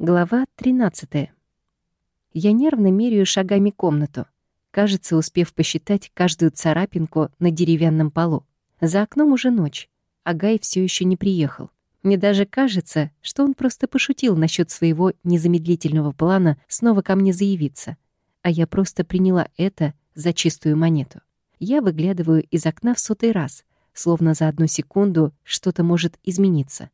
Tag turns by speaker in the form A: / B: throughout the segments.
A: Глава 13. Я нервно меряю шагами комнату, кажется, успев посчитать каждую царапинку на деревянном полу. За окном уже ночь, а Гай все еще не приехал. Мне даже кажется, что он просто пошутил насчет своего незамедлительного плана снова ко мне заявиться, а я просто приняла это за чистую монету. Я выглядываю из окна в сотый раз, словно за одну секунду что-то может измениться.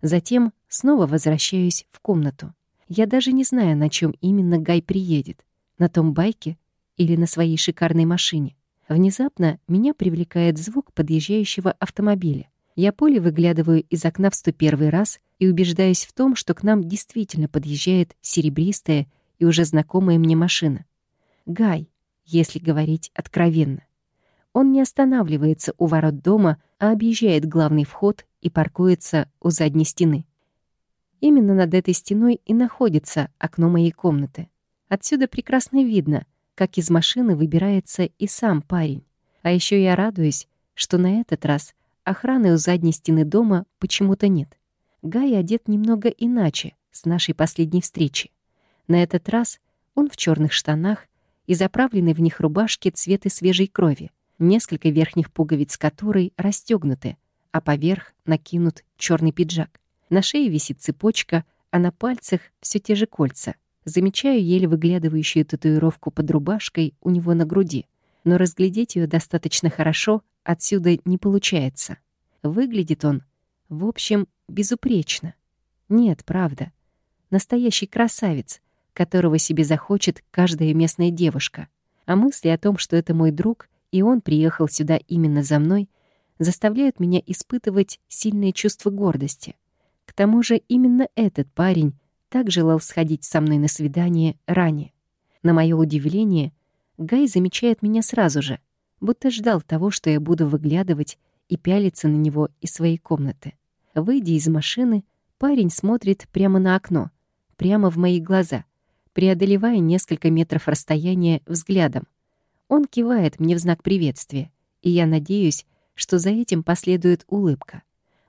A: Затем снова возвращаюсь в комнату. Я даже не знаю, на чем именно Гай приедет. На том байке или на своей шикарной машине. Внезапно меня привлекает звук подъезжающего автомобиля. Я поле выглядываю из окна в 101 раз и убеждаюсь в том, что к нам действительно подъезжает серебристая и уже знакомая мне машина. Гай, если говорить откровенно. Он не останавливается у ворот дома, а объезжает главный вход и паркуется у задней стены. Именно над этой стеной и находится окно моей комнаты. Отсюда прекрасно видно, как из машины выбирается и сам парень. А еще я радуюсь, что на этот раз охраны у задней стены дома почему-то нет. Гай одет немного иначе с нашей последней встречи. На этот раз он в черных штанах и заправленной в них рубашке цвета свежей крови, несколько верхних пуговиц которой расстегнуты, а поверх накинут черный пиджак. На шее висит цепочка, а на пальцах все те же кольца. Замечаю еле выглядывающую татуировку под рубашкой у него на груди, но разглядеть ее достаточно хорошо отсюда не получается. Выглядит он, в общем, безупречно. Нет, правда. Настоящий красавец, которого себе захочет каждая местная девушка. А мысли о том, что это мой друг, и он приехал сюда именно за мной, заставляют меня испытывать сильное чувство гордости. Тому же именно этот парень так желал сходить со мной на свидание ранее. На мое удивление, Гай замечает меня сразу же, будто ждал того, что я буду выглядывать и пялиться на него из своей комнаты. Выйдя из машины, парень смотрит прямо на окно, прямо в мои глаза, преодолевая несколько метров расстояния взглядом. Он кивает мне в знак приветствия, и я надеюсь, что за этим последует улыбка.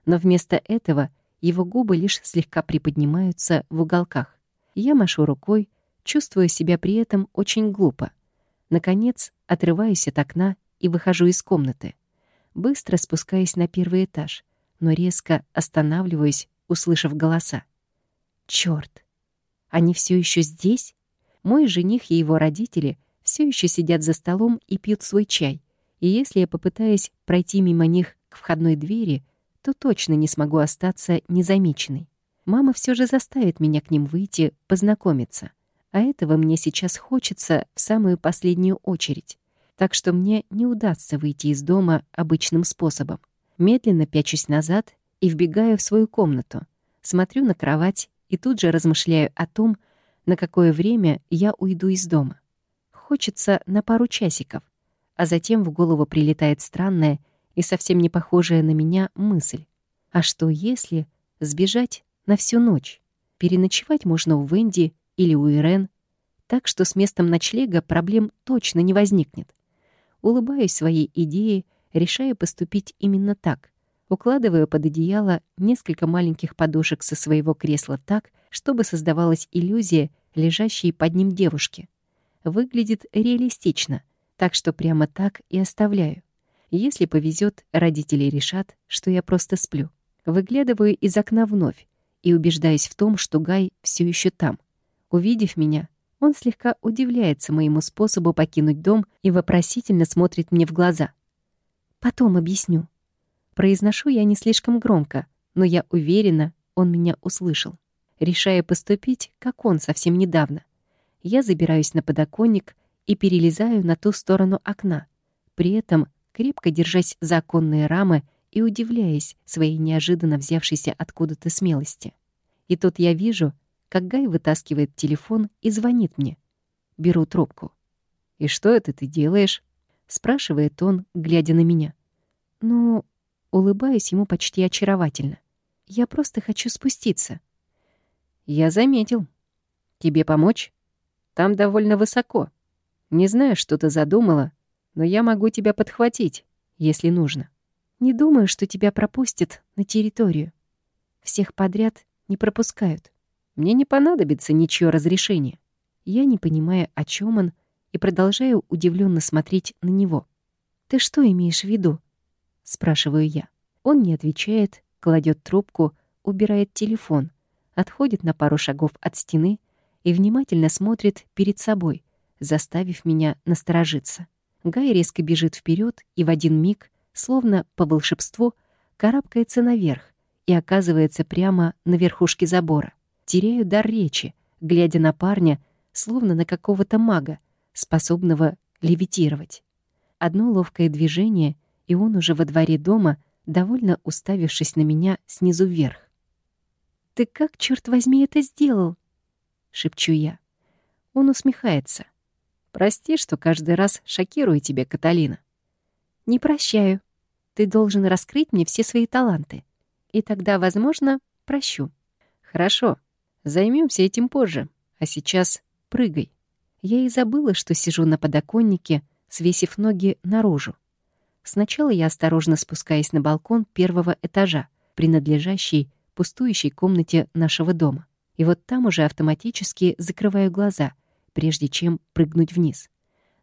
A: Но вместо этого его губы лишь слегка приподнимаются в уголках. Я машу рукой, чувствуя себя при этом очень глупо. Наконец, отрываюсь от окна и выхожу из комнаты. Быстро спускаясь на первый этаж, но резко останавливаюсь, услышав голоса. Черт! Они все еще здесь? Мой жених и его родители все еще сидят за столом и пьют свой чай, и если я попытаюсь пройти мимо них к входной двери, то точно не смогу остаться незамеченной. Мама все же заставит меня к ним выйти, познакомиться. А этого мне сейчас хочется в самую последнюю очередь. Так что мне не удастся выйти из дома обычным способом. Медленно пячусь назад и вбегаю в свою комнату. Смотрю на кровать и тут же размышляю о том, на какое время я уйду из дома. Хочется на пару часиков, а затем в голову прилетает странная и совсем не похожая на меня мысль. А что если сбежать на всю ночь? Переночевать можно у Венди или у Ирен, так что с местом ночлега проблем точно не возникнет. Улыбаюсь своей идее, решая поступить именно так. Укладываю под одеяло несколько маленьких подушек со своего кресла так, чтобы создавалась иллюзия лежащей под ним девушки. Выглядит реалистично, так что прямо так и оставляю. Если повезет, родители решат, что я просто сплю. Выглядываю из окна вновь и убеждаюсь в том, что Гай все еще там. Увидев меня, он слегка удивляется моему способу покинуть дом и вопросительно смотрит мне в глаза. «Потом объясню». Произношу я не слишком громко, но я уверена, он меня услышал. Решая поступить, как он совсем недавно. Я забираюсь на подоконник и перелезаю на ту сторону окна, при этом крепко держась за оконные рамы и удивляясь своей неожиданно взявшейся откуда-то смелости. И тут я вижу, как Гай вытаскивает телефон и звонит мне. Беру трубку. «И что это ты делаешь?» — спрашивает он, глядя на меня. «Ну...» — улыбаюсь ему почти очаровательно. «Я просто хочу спуститься». «Я заметил. Тебе помочь? Там довольно высоко». Не знаю, что ты задумала, но я могу тебя подхватить, если нужно. Не думаю, что тебя пропустят на территорию. Всех подряд не пропускают. Мне не понадобится ничье разрешение. Я не понимаю, о чем он, и продолжаю удивленно смотреть на него. «Ты что имеешь в виду?» — спрашиваю я. Он не отвечает, кладет трубку, убирает телефон, отходит на пару шагов от стены и внимательно смотрит перед собой, заставив меня насторожиться. Гай резко бежит вперед и в один миг, словно по волшебству, карабкается наверх и оказывается прямо на верхушке забора. Теряю дар речи, глядя на парня, словно на какого-то мага, способного левитировать. Одно ловкое движение, и он уже во дворе дома, довольно уставившись на меня снизу вверх. «Ты как, черт возьми, это сделал?» — шепчу я. Он усмехается. «Прости, что каждый раз шокирую тебя, Каталина». «Не прощаю. Ты должен раскрыть мне все свои таланты. И тогда, возможно, прощу». «Хорошо. Займемся этим позже. А сейчас прыгай». Я и забыла, что сижу на подоконнике, свесив ноги наружу. Сначала я осторожно спускаюсь на балкон первого этажа, принадлежащий пустующей комнате нашего дома. И вот там уже автоматически закрываю глаза, прежде чем прыгнуть вниз.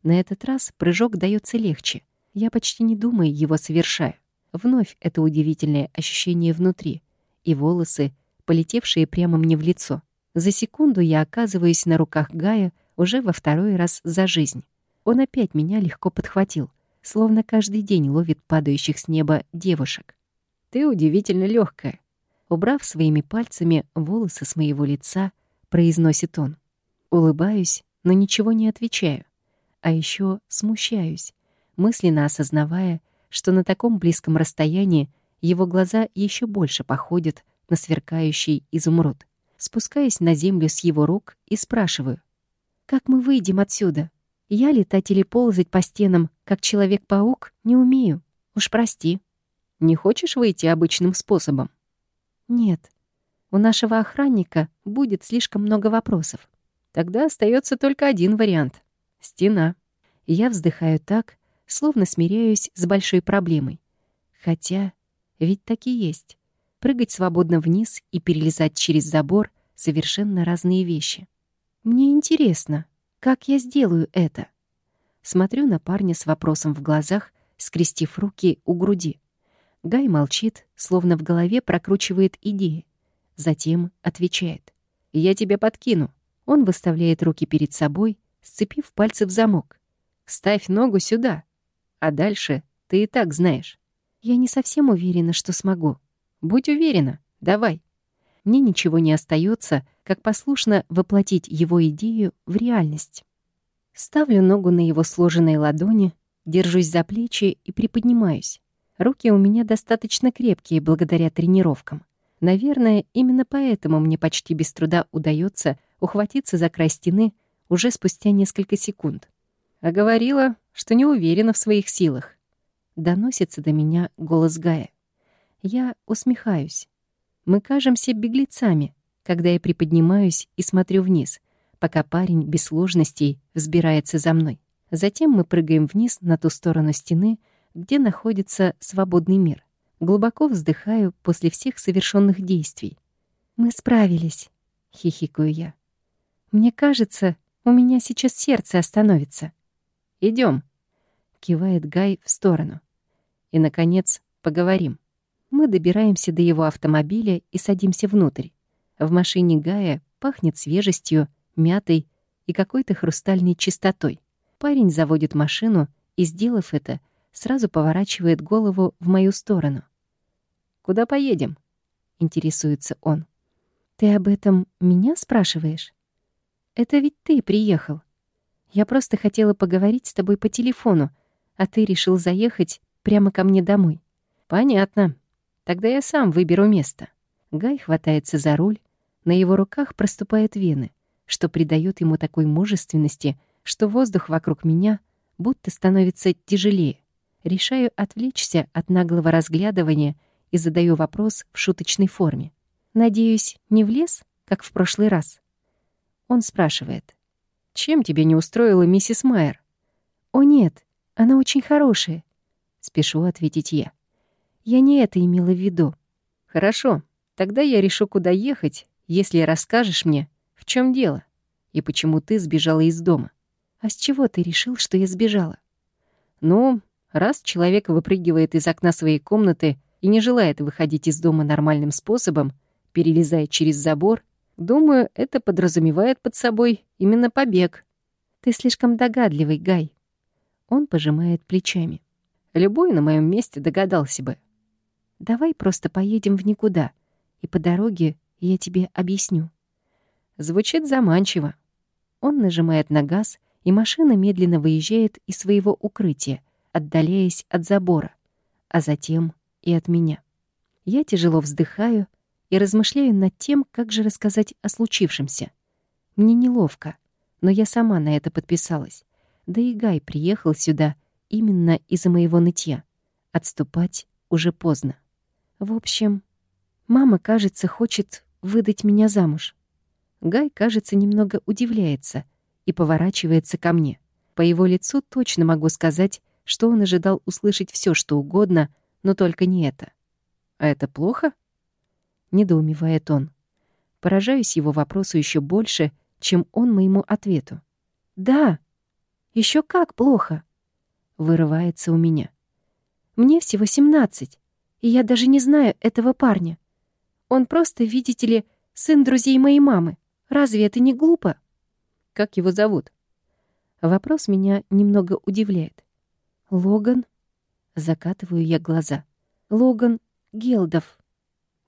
A: На этот раз прыжок дается легче. Я почти не думая его совершаю. Вновь это удивительное ощущение внутри. И волосы, полетевшие прямо мне в лицо. За секунду я оказываюсь на руках Гая уже во второй раз за жизнь. Он опять меня легко подхватил, словно каждый день ловит падающих с неба девушек. «Ты удивительно легкая. Убрав своими пальцами волосы с моего лица, произносит он. Улыбаюсь, но ничего не отвечаю. А еще смущаюсь, мысленно осознавая, что на таком близком расстоянии его глаза еще больше походят на сверкающий изумруд. Спускаюсь на землю с его рук и спрашиваю. «Как мы выйдем отсюда? Я летать или ползать по стенам, как Человек-паук, не умею. Уж прости. Не хочешь выйти обычным способом?» «Нет. У нашего охранника будет слишком много вопросов. Тогда остается только один вариант — стена. Я вздыхаю так, словно смиряюсь с большой проблемой. Хотя ведь так и есть. Прыгать свободно вниз и перелезать через забор — совершенно разные вещи. Мне интересно, как я сделаю это? Смотрю на парня с вопросом в глазах, скрестив руки у груди. Гай молчит, словно в голове прокручивает идеи. Затем отвечает. «Я тебя подкину». Он выставляет руки перед собой, сцепив пальцы в замок. «Ставь ногу сюда. А дальше ты и так знаешь». «Я не совсем уверена, что смогу». «Будь уверена. Давай». Мне ничего не остается, как послушно воплотить его идею в реальность. Ставлю ногу на его сложенной ладони, держусь за плечи и приподнимаюсь. Руки у меня достаточно крепкие благодаря тренировкам. Наверное, именно поэтому мне почти без труда удается ухватиться за край стены уже спустя несколько секунд. А говорила, что не уверена в своих силах. Доносится до меня голос Гая. Я усмехаюсь. Мы кажемся беглецами, когда я приподнимаюсь и смотрю вниз, пока парень без сложностей взбирается за мной. Затем мы прыгаем вниз на ту сторону стены, где находится свободный мир. Глубоко вздыхаю после всех совершенных действий. «Мы справились», — хихикаю я. «Мне кажется, у меня сейчас сердце остановится». Идем, кивает Гай в сторону. «И, наконец, поговорим». Мы добираемся до его автомобиля и садимся внутрь. В машине Гая пахнет свежестью, мятой и какой-то хрустальной чистотой. Парень заводит машину и, сделав это, сразу поворачивает голову в мою сторону. «Куда поедем?» — интересуется он. «Ты об этом меня спрашиваешь? Это ведь ты приехал. Я просто хотела поговорить с тобой по телефону, а ты решил заехать прямо ко мне домой». «Понятно. Тогда я сам выберу место». Гай хватается за руль, на его руках проступают вены, что придает ему такой мужественности, что воздух вокруг меня будто становится тяжелее. Решаю отвлечься от наглого разглядывания и задаю вопрос в шуточной форме. «Надеюсь, не в лес, как в прошлый раз?» Он спрашивает. «Чем тебе не устроила миссис Майер?» «О нет, она очень хорошая», — спешу ответить я. «Я не это имела в виду». «Хорошо, тогда я решу, куда ехать, если расскажешь мне, в чем дело и почему ты сбежала из дома. А с чего ты решил, что я сбежала? Ну, раз человек выпрыгивает из окна своей комнаты и не желает выходить из дома нормальным способом, перелезая через забор, думаю, это подразумевает под собой именно побег. Ты слишком догадливый, Гай. Он пожимает плечами. Любой на моем месте догадался бы. Давай просто поедем в никуда, и по дороге я тебе объясню. Звучит заманчиво. Он нажимает на газ, и машина медленно выезжает из своего укрытия, отдаляясь от забора, а затем и от меня. Я тяжело вздыхаю и размышляю над тем, как же рассказать о случившемся. Мне неловко, но я сама на это подписалась. Да и Гай приехал сюда именно из-за моего нытья. Отступать уже поздно. В общем, мама, кажется, хочет выдать меня замуж. Гай, кажется, немного удивляется и поворачивается ко мне. По его лицу точно могу сказать, что он ожидал услышать все, что угодно, но только не это. «А это плохо?» — недоумевает он. Поражаюсь его вопросу еще больше, чем он моему ответу. «Да, еще как плохо!» — вырывается у меня. «Мне всего семнадцать, и я даже не знаю этого парня. Он просто, видите ли, сын друзей моей мамы. Разве это не глупо?» «Как его зовут?» Вопрос меня немного удивляет. «Логан?» Закатываю я глаза. «Логан Гелдов».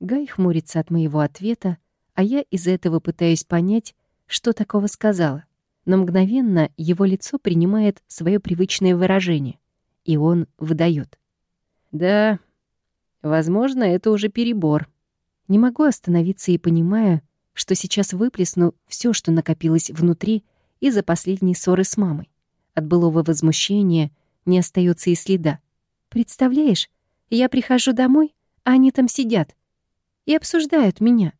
A: Гай хмурится от моего ответа, а я из этого пытаюсь понять, что такого сказала. Но мгновенно его лицо принимает свое привычное выражение, и он выдает. «Да, возможно, это уже перебор». Не могу остановиться и понимаю, что сейчас выплесну все, что накопилось внутри из-за последней ссоры с мамой. От былого возмущения не остается и следа. Представляешь, я прихожу домой, а они там сидят и обсуждают меня.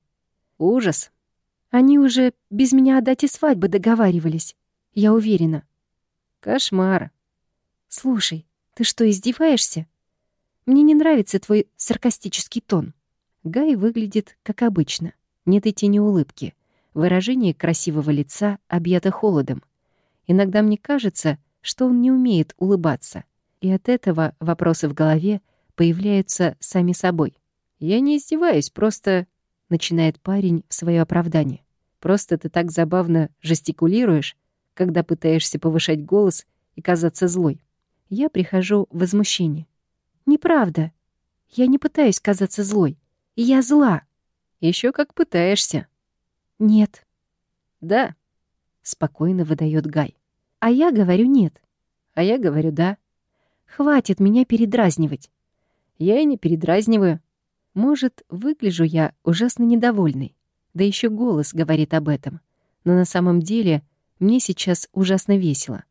A: Ужас. Они уже без меня о дате свадьбы договаривались, я уверена. Кошмар. Слушай, ты что, издеваешься? Мне не нравится твой саркастический тон. Гай выглядит как обычно. Нет и тени улыбки. Выражение красивого лица объято холодом. Иногда мне кажется, что он не умеет улыбаться. И от этого вопросы в голове появляются сами собой. «Я не издеваюсь, просто...» — начинает парень в свое оправдание. «Просто ты так забавно жестикулируешь, когда пытаешься повышать голос и казаться злой. Я прихожу в возмущение. «Неправда. Я не пытаюсь казаться злой. Я зла». Еще как пытаешься». «Нет». «Да», — спокойно выдает Гай. «А я говорю нет». «А я говорю да». «Хватит меня передразнивать». «Я и не передразниваю. Может, выгляжу я ужасно недовольной. Да еще голос говорит об этом. Но на самом деле мне сейчас ужасно весело.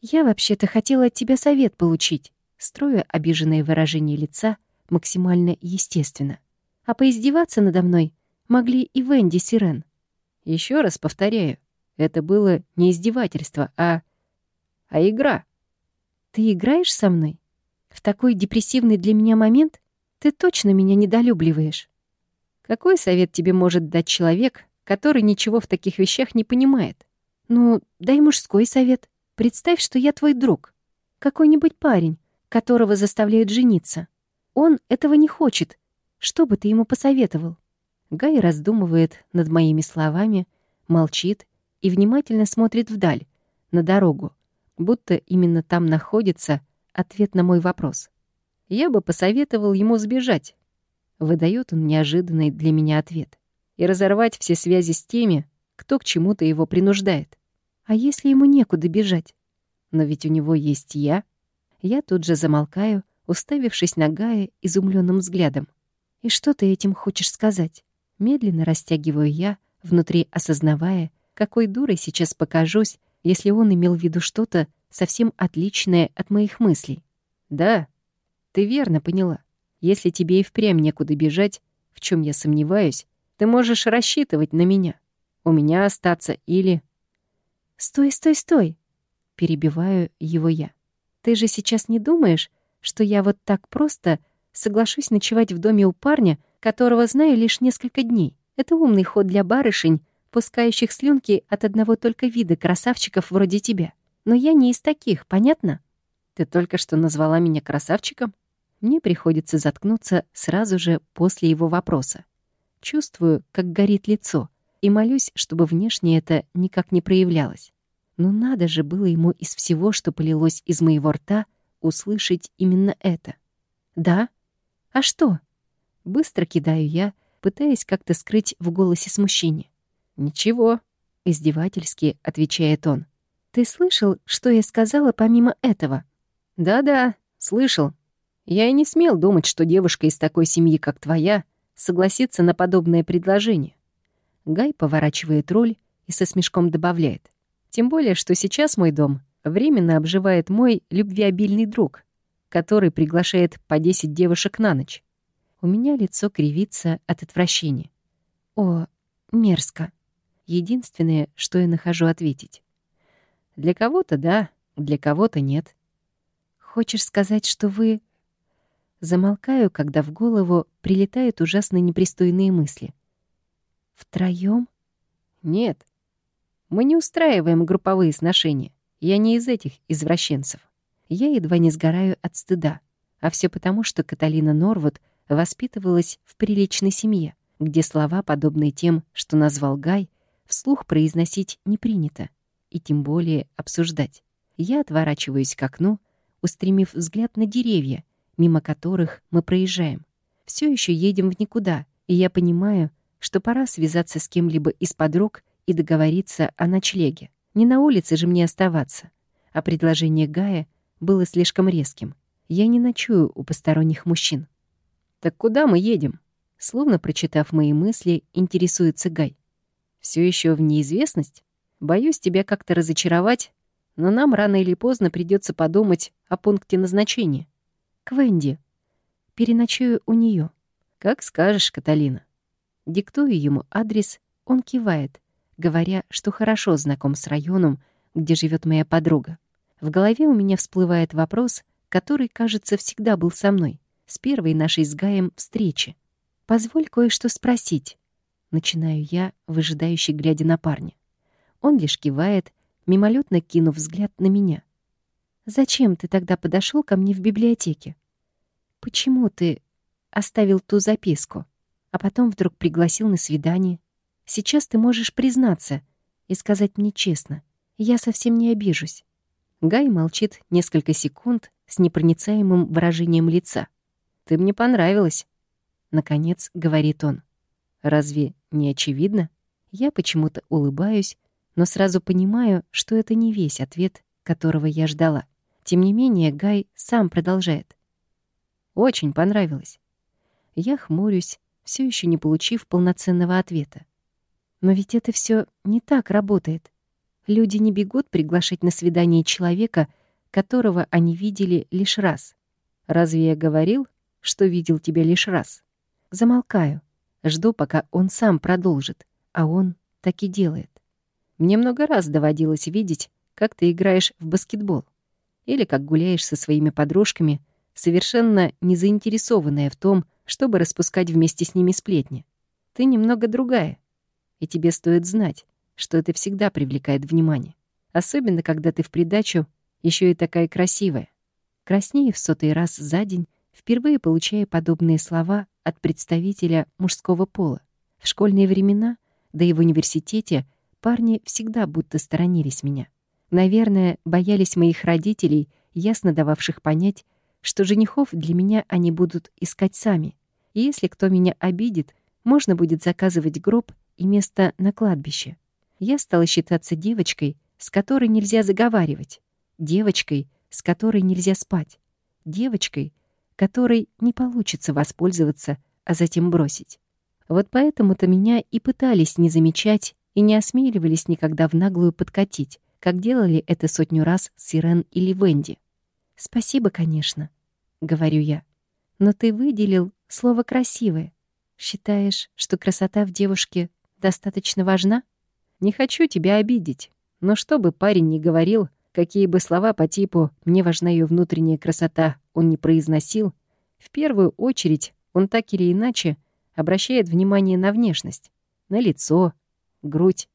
A: Я вообще-то хотела от тебя совет получить, строя обиженное выражение лица максимально естественно. А поиздеваться надо мной могли и Венди Сирен. Еще раз повторяю, это было не издевательство, а... а игра. Ты играешь со мной? В такой депрессивный для меня момент ты точно меня недолюбливаешь. Какой совет тебе может дать человек, который ничего в таких вещах не понимает? Ну, дай мужской совет. Представь, что я твой друг. Какой-нибудь парень, которого заставляют жениться. Он этого не хочет, что бы ты ему посоветовал?» Гай раздумывает над моими словами, молчит и внимательно смотрит вдаль, на дорогу, будто именно там находится ответ на мой вопрос. Я бы посоветовал ему сбежать. Выдает он неожиданный для меня ответ. И разорвать все связи с теми, кто к чему-то его принуждает. А если ему некуда бежать? Но ведь у него есть я. Я тут же замолкаю, уставившись на Гая изумленным взглядом. И что ты этим хочешь сказать? Медленно растягиваю я, внутри осознавая, какой дурой сейчас покажусь, если он имел в виду что-то совсем отличное от моих мыслей. Да, ты верно поняла. Если тебе и впрямь некуда бежать, в чем я сомневаюсь, ты можешь рассчитывать на меня. У меня остаться или... Стой, стой, стой! Перебиваю его я. Ты же сейчас не думаешь, что я вот так просто соглашусь ночевать в доме у парня, которого знаю лишь несколько дней. Это умный ход для барышень, пускающих слюнки от одного только вида красавчиков вроде тебя. Но я не из таких, понятно?
B: Ты только что назвала меня красавчиком?
A: Мне приходится заткнуться сразу же после его вопроса. Чувствую, как горит лицо, и молюсь, чтобы внешне это никак не проявлялось. Но надо же было ему из всего, что полилось из моего рта, услышать именно это. «Да? А что?» Быстро кидаю я, пытаясь как-то скрыть в голосе смущение.
B: «Ничего», —
A: издевательски отвечает он. «Ты слышал, что я сказала помимо этого?»
B: «Да-да, слышал. Я и не смел думать, что девушка из такой семьи, как твоя, согласится на подобное предложение».
A: Гай поворачивает руль и со смешком добавляет. «Тем более, что сейчас мой дом временно обживает мой любвеобильный друг, который приглашает по 10 девушек на ночь. У меня лицо кривится от отвращения. О, мерзко. Единственное, что я нахожу ответить.
B: Для кого-то да, для кого-то нет.
A: Хочешь сказать, что вы... Замолкаю, когда в голову прилетают ужасно непристойные мысли. Втроём?
B: Нет. Мы не устраиваем групповые сношения. Я не из этих извращенцев.
A: Я едва не сгораю от стыда. А все потому, что Каталина Норвуд воспитывалась в приличной семье, где слова, подобные тем, что назвал Гай, вслух произносить не принято, и тем более обсуждать. Я отворачиваюсь к окну, устремив взгляд на деревья, мимо которых мы проезжаем. Все еще едем в никуда, и я понимаю, что пора связаться с кем-либо из подруг и договориться о ночлеге. Не на улице же мне оставаться. А предложение Гая было слишком резким. Я не ночую у посторонних мужчин.
B: «Так куда мы едем?»
A: Словно прочитав мои мысли, интересуется Гай.
B: Все еще в неизвестность? Боюсь тебя как-то разочаровать, но нам рано или поздно придется подумать о пункте назначения.
A: К Венди. Переночую у нее.
B: Как скажешь, Каталина.
A: Диктую ему адрес, он кивает, говоря, что хорошо знаком с районом, где живет моя подруга. В голове у меня всплывает вопрос, который, кажется, всегда был со мной, с первой нашей с Гаем встречи. «Позволь кое-что спросить», — начинаю я, выжидающий, глядя на парня. Он лишь кивает, мимолетно кинув взгляд на меня. «Зачем ты тогда подошел ко мне в библиотеке? Почему ты оставил ту записку, а потом вдруг пригласил на свидание?» Сейчас ты можешь признаться и сказать мне честно. Я совсем не обижусь». Гай молчит несколько секунд с непроницаемым выражением лица.
B: «Ты мне понравилась», —
A: наконец говорит он.
B: «Разве не очевидно?»
A: Я почему-то улыбаюсь, но сразу понимаю, что это не весь ответ, которого я ждала. Тем не менее, Гай сам продолжает.
B: «Очень понравилось».
A: Я хмурюсь, все еще не получив полноценного ответа. Но ведь это все не так работает. Люди не бегут приглашать на свидание человека, которого они видели лишь раз. Разве я говорил, что видел тебя лишь раз? Замолкаю. Жду, пока он сам продолжит, а он так и делает. Мне много раз доводилось видеть, как ты играешь в баскетбол или как гуляешь со своими подружками, совершенно не заинтересованная в том, чтобы распускать вместе с ними сплетни. Ты немного другая, и тебе стоит знать, что это всегда привлекает внимание. Особенно, когда ты в придачу еще и такая красивая. Краснее в сотый раз за день, впервые получая подобные слова от представителя мужского пола. В школьные времена, да и в университете, парни всегда будто сторонились меня. Наверное, боялись моих родителей, ясно дававших понять, что женихов для меня они будут искать сами. И если кто меня обидит, можно будет заказывать гроб и место на кладбище. Я стала считаться девочкой, с которой нельзя заговаривать, девочкой, с которой нельзя спать, девочкой, которой не получится воспользоваться, а затем бросить. Вот поэтому-то меня и пытались не замечать и не осмеливались никогда в наглую подкатить, как делали это сотню раз Сирен или Венди. «Спасибо, конечно», — говорю я. «Но ты выделил слово «красивое». Считаешь, что красота в девушке достаточно важна?
B: Не хочу тебя обидеть, но что бы парень ни говорил, какие бы слова по типу «мне важна ее внутренняя красота» он не произносил, в первую очередь он так или иначе обращает внимание на внешность. на лицо, грудь.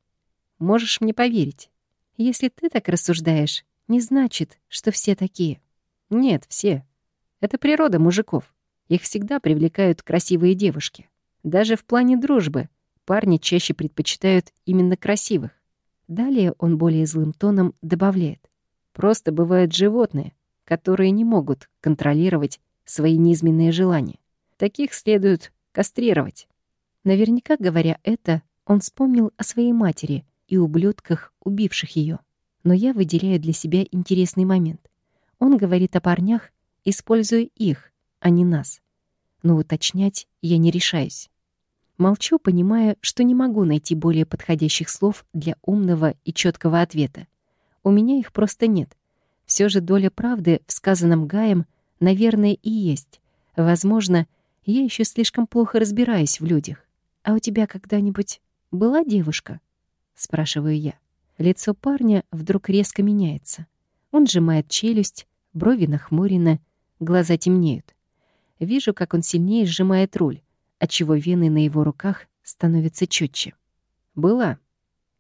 B: Можешь мне поверить. Если ты так рассуждаешь, не значит, что все такие. Нет, все. Это природа мужиков. Их всегда привлекают красивые девушки. Даже в плане дружбы парни чаще предпочитают именно красивых. Далее он более злым тоном добавляет. Просто бывают животные, которые не могут контролировать свои низменные желания. Таких следует кастрировать. Наверняка, говоря это, он вспомнил о своей матери и ублюдках, убивших ее. Но я выделяю для себя интересный момент. Он говорит о парнях, используя их, а не нас. Но уточнять я не решаюсь. Молчу, понимая, что не могу найти более подходящих слов для умного и четкого ответа. У меня их просто нет. Все же доля правды в сказанном Гаем, наверное, и есть. Возможно, я еще слишком плохо разбираюсь в людях. А у тебя когда-нибудь была девушка? Спрашиваю я. Лицо парня вдруг резко меняется. Он сжимает челюсть, брови нахмурены, глаза темнеют. Вижу, как он сильнее сжимает руль отчего вены на его руках становятся четче. «Была».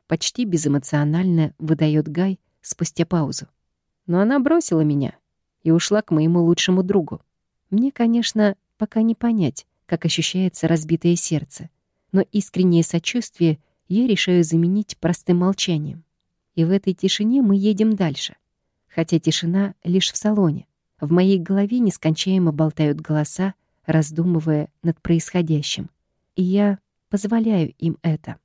B: Почти безэмоционально выдает Гай спустя паузу. Но она бросила меня и ушла к моему лучшему другу. Мне, конечно, пока не понять, как ощущается разбитое сердце, но искреннее сочувствие я решаю заменить простым молчанием. И в этой тишине мы едем дальше. Хотя тишина лишь в салоне. В моей голове нескончаемо болтают голоса, раздумывая над происходящим. И я позволяю им это.